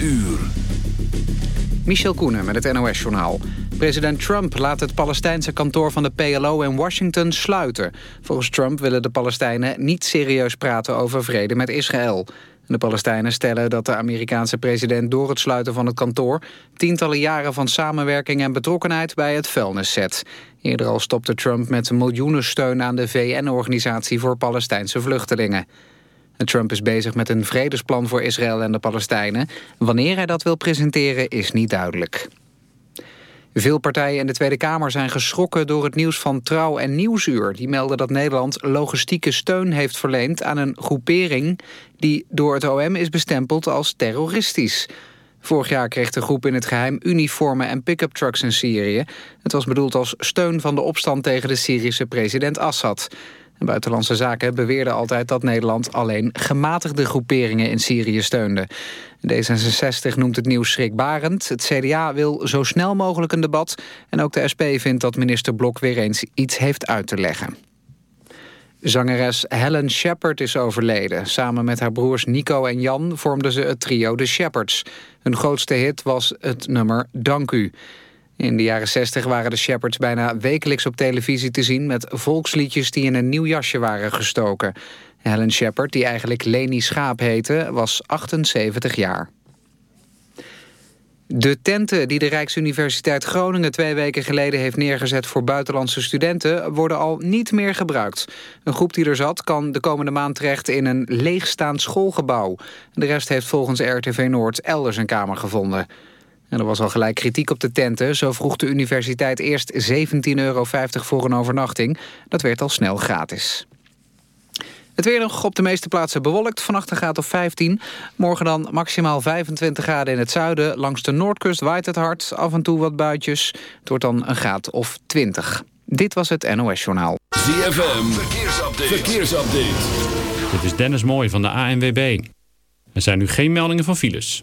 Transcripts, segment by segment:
uur. Michel Koenen met het NOS-journaal. President Trump laat het Palestijnse kantoor van de PLO in Washington sluiten. Volgens Trump willen de Palestijnen niet serieus praten over vrede met Israël. De Palestijnen stellen dat de Amerikaanse president door het sluiten van het kantoor... tientallen jaren van samenwerking en betrokkenheid bij het vuilnis zet. Eerder al stopte Trump met miljoenen steun aan de VN-organisatie voor Palestijnse vluchtelingen. Trump is bezig met een vredesplan voor Israël en de Palestijnen. Wanneer hij dat wil presenteren is niet duidelijk. Veel partijen in de Tweede Kamer zijn geschrokken door het nieuws van Trouw en Nieuwsuur. Die melden dat Nederland logistieke steun heeft verleend aan een groepering... die door het OM is bestempeld als terroristisch. Vorig jaar kreeg de groep in het geheim uniformen en pick-up trucks in Syrië. Het was bedoeld als steun van de opstand tegen de Syrische president Assad. Buitenlandse Zaken beweerde altijd dat Nederland alleen gematigde groeperingen in Syrië steunde. D66 noemt het nieuws schrikbarend. Het CDA wil zo snel mogelijk een debat. En ook de SP vindt dat minister Blok weer eens iets heeft uit te leggen. Zangeres Helen Shepard is overleden. Samen met haar broers Nico en Jan vormden ze het trio The Shepherds. Hun grootste hit was het nummer Dank U. In de jaren 60 waren de Shepherds bijna wekelijks op televisie te zien... met volksliedjes die in een nieuw jasje waren gestoken. Helen Shepard, die eigenlijk Leni Schaap heette, was 78 jaar. De tenten die de Rijksuniversiteit Groningen twee weken geleden heeft neergezet voor buitenlandse studenten worden al niet meer gebruikt. Een groep die er zat kan de komende maand terecht in een leegstaand schoolgebouw. De rest heeft volgens RTV Noord elders een kamer gevonden. En er was al gelijk kritiek op de tenten. Zo vroeg de universiteit eerst 17,50 euro voor een overnachting. Dat werd al snel gratis. Het weer nog op de meeste plaatsen bewolkt. Vannacht een graad of 15. Morgen dan maximaal 25 graden in het zuiden. Langs de noordkust waait het hard. Af en toe wat buitjes. Het wordt dan een graad of 20. Dit was het NOS Journaal. ZFM, verkeersupdate. verkeersupdate. Dit is Dennis Mooij van de ANWB. Er zijn nu geen meldingen van files.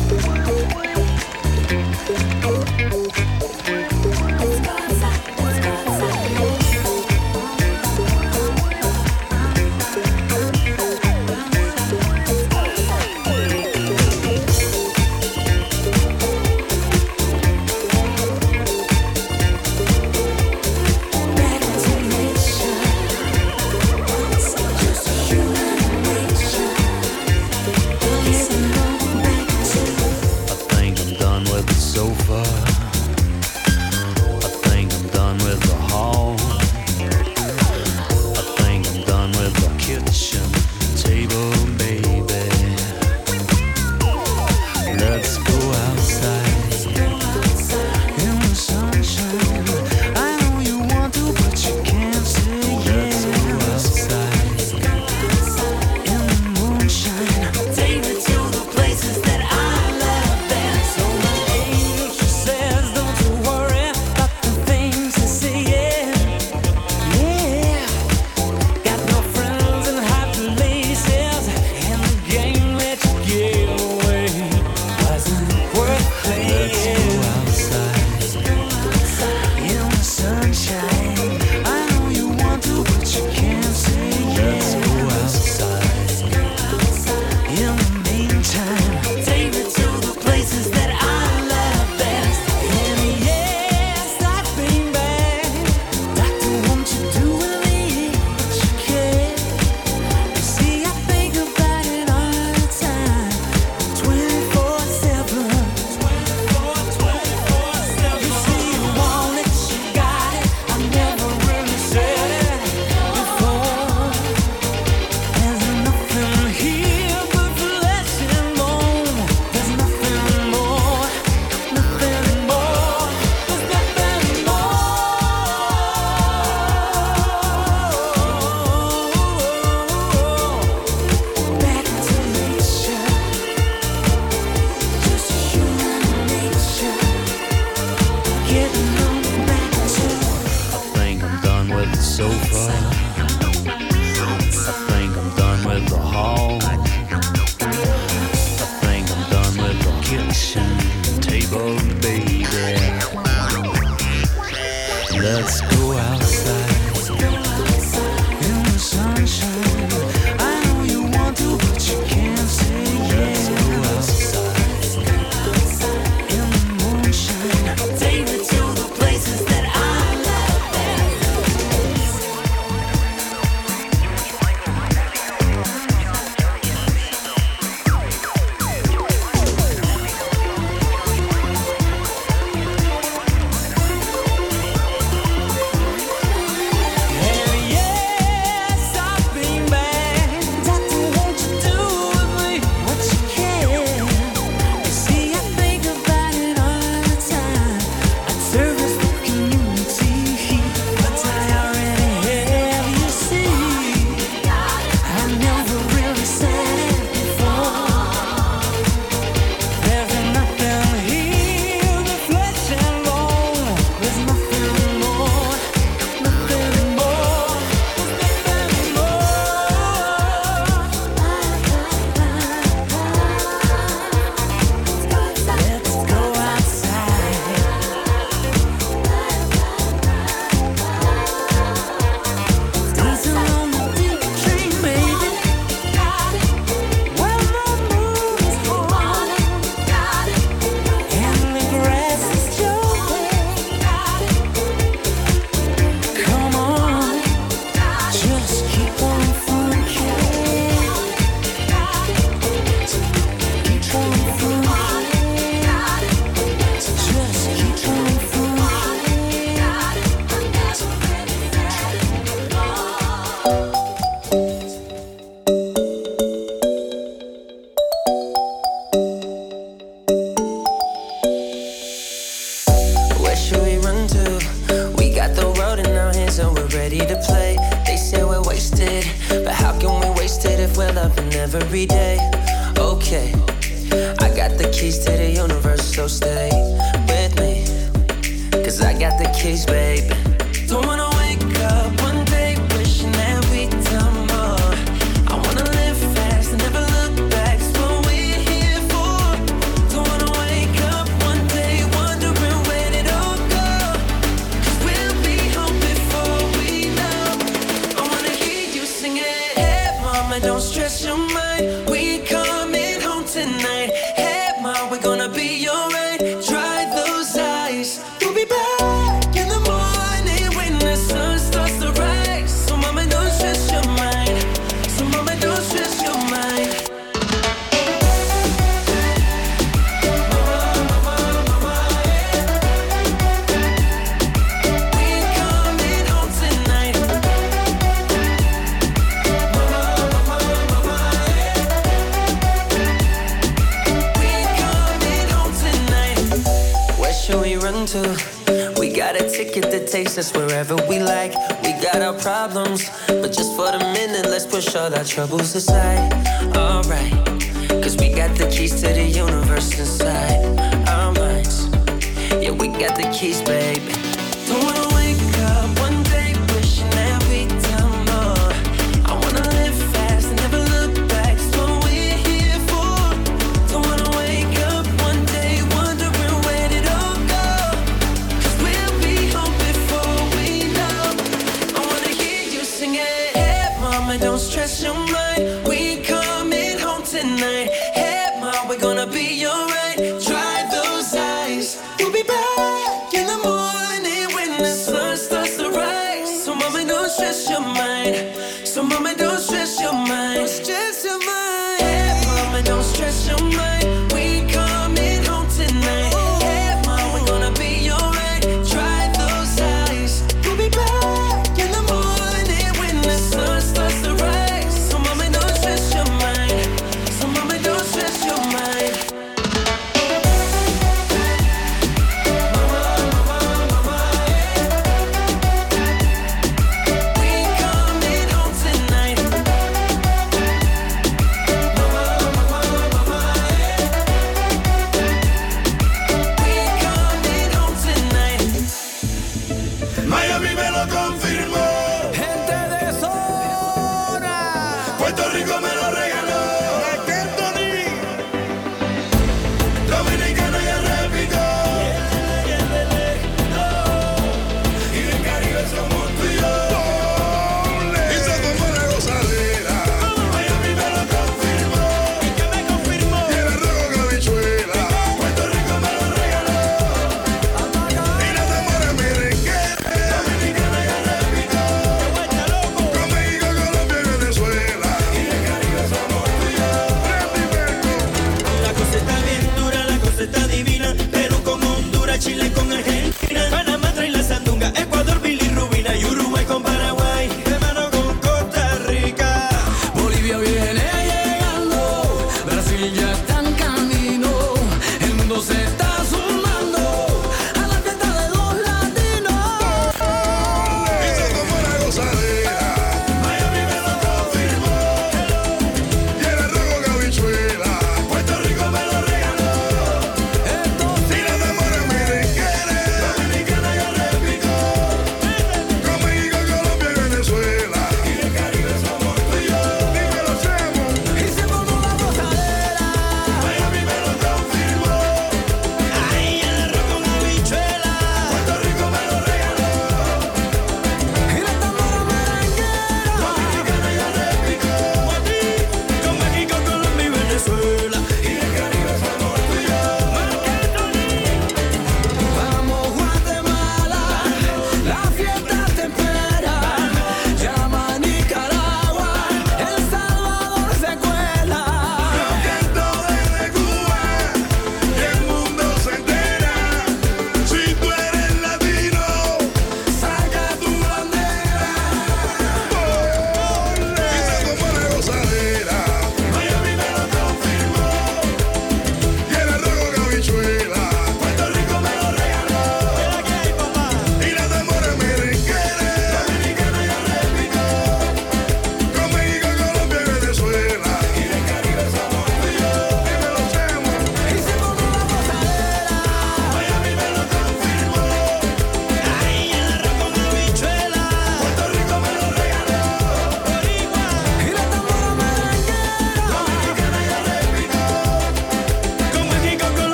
Troubles aside.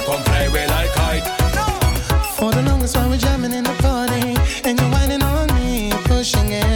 Sprite. Walk on play way like kite. For the longest while we're jamming in the party, and you're whining on me, pushing everything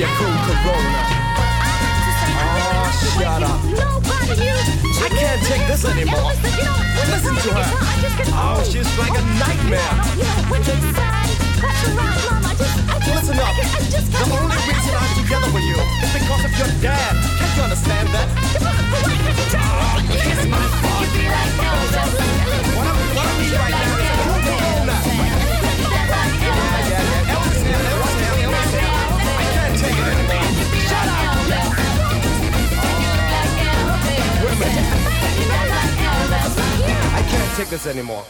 Like cool Corona. Oh, shut up. I can't take this anymore. Listen, to her. Oh, she's like a nightmare. Your Listen up. The only reason I'm together with you is because of your dad. Can't you understand that? Anymore.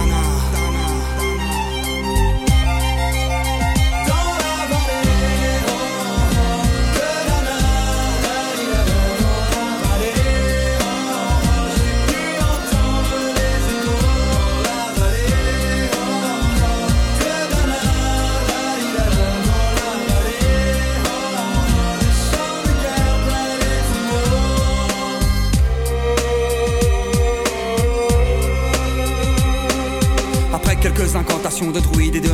De druides et de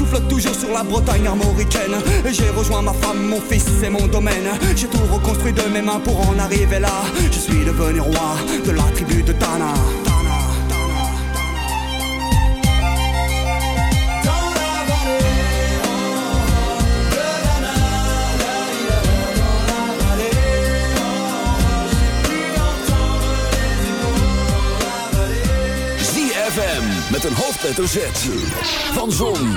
souffle toujours sur la Bretagne armoricaine. Et j'ai rejoint ma femme, mon fils et mon domaine. J'ai tout reconstruit de mes mains pour en arriver là. Je suis devenu roi de la tribu de Tana. Met een hoofdletter Z. Van Zon,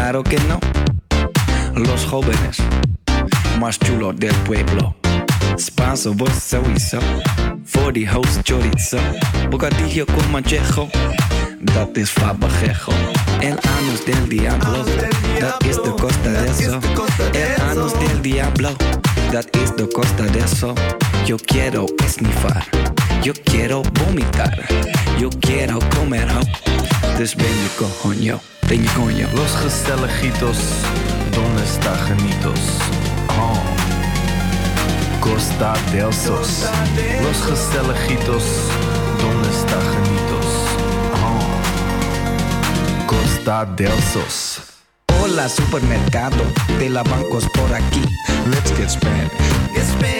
Claro que no. Los jóvenes más chulos del pueblo. Spanso, vos. Voor die host chorizo. Bocadillo con manchejo. Dat is fabajejo. El anus del diablo. Dat is de costa de eso. El anus del diablo. Dat is de costa de eso. Yo quiero esnifar. Yo quiero vomitar. Yo quiero comer. Dus ben je coño. Ben je coño. Los gezelligitos, donde está genitos? Oh. Costa del Sos. Los gezelligitos, donde está genitos? Oh. Costa del Sos. Hola supermercado de la bancos por aquí. Let's get Spanish. Get Spanish.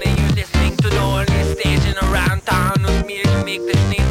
and around town. With me to make the sneeze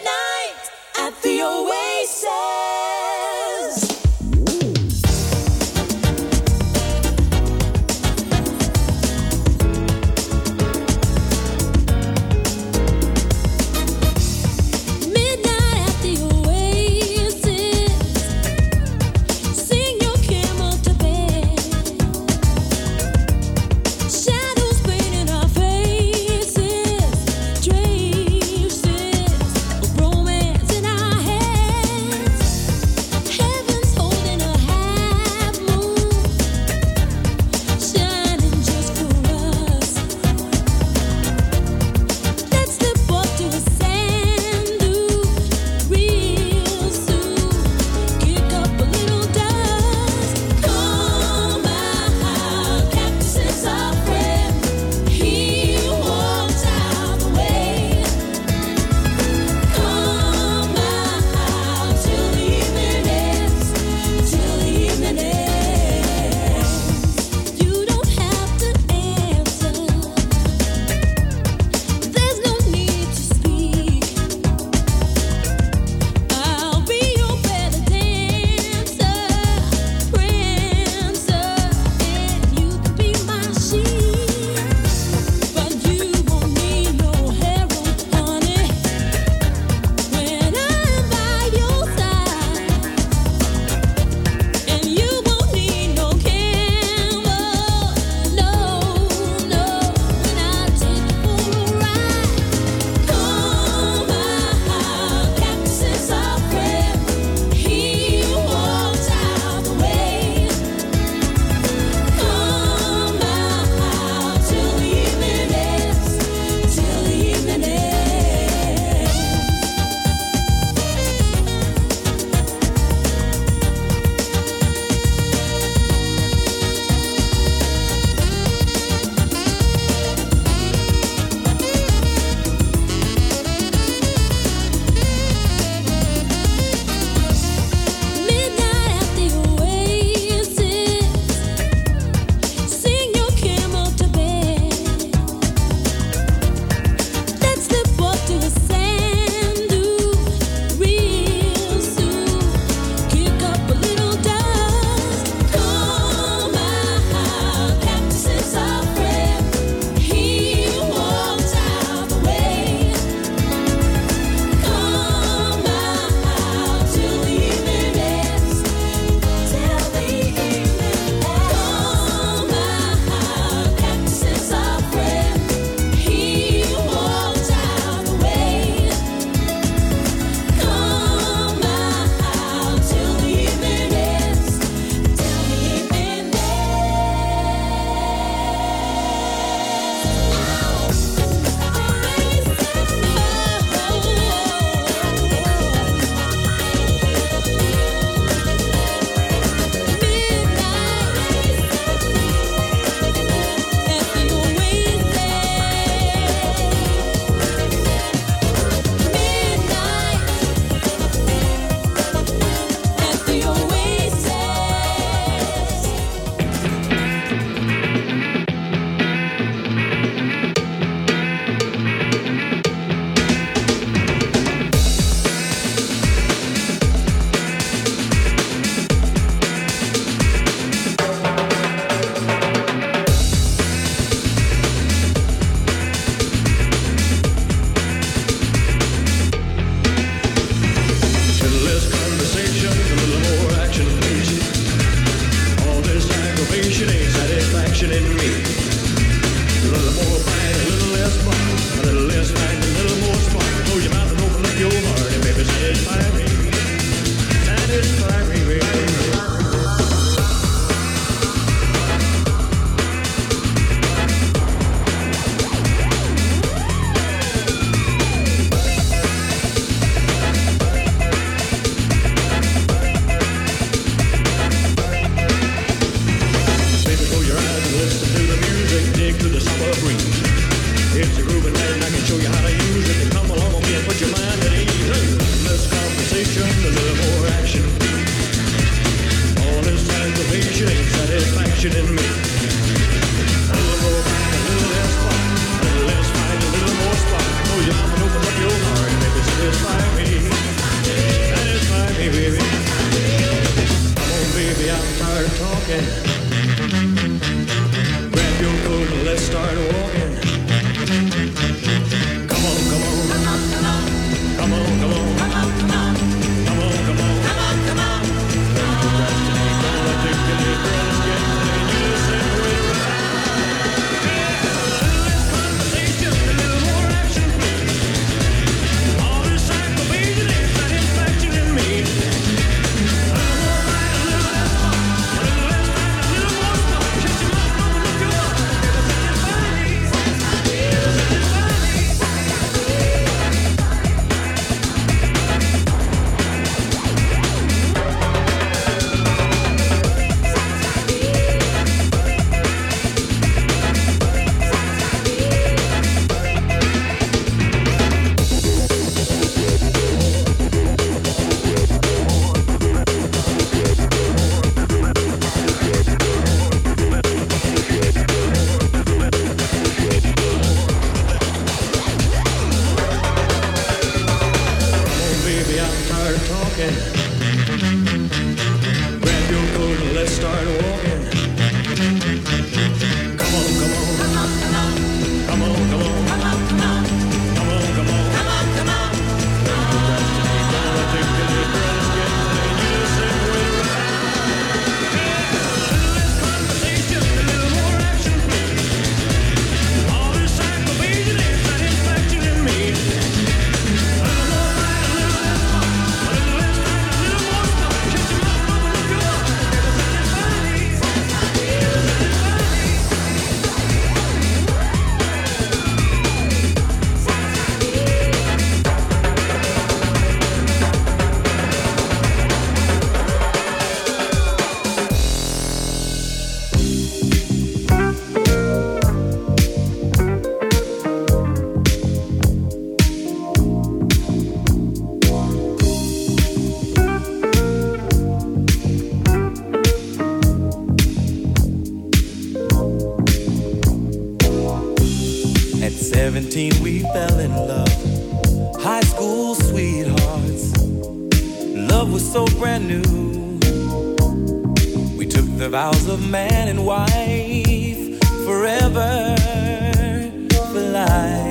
17 we fell in love. High school sweethearts. Love was so brand new. We took the vows of man and wife forever for life.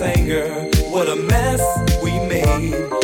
anger. What a mess we made.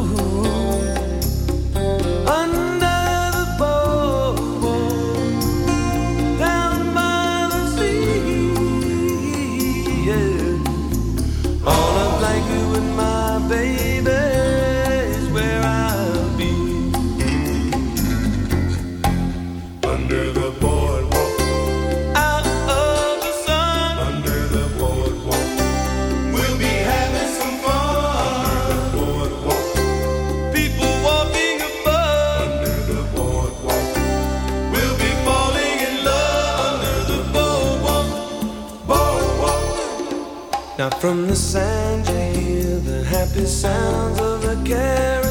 From the sand you hear the happy sounds of a garret.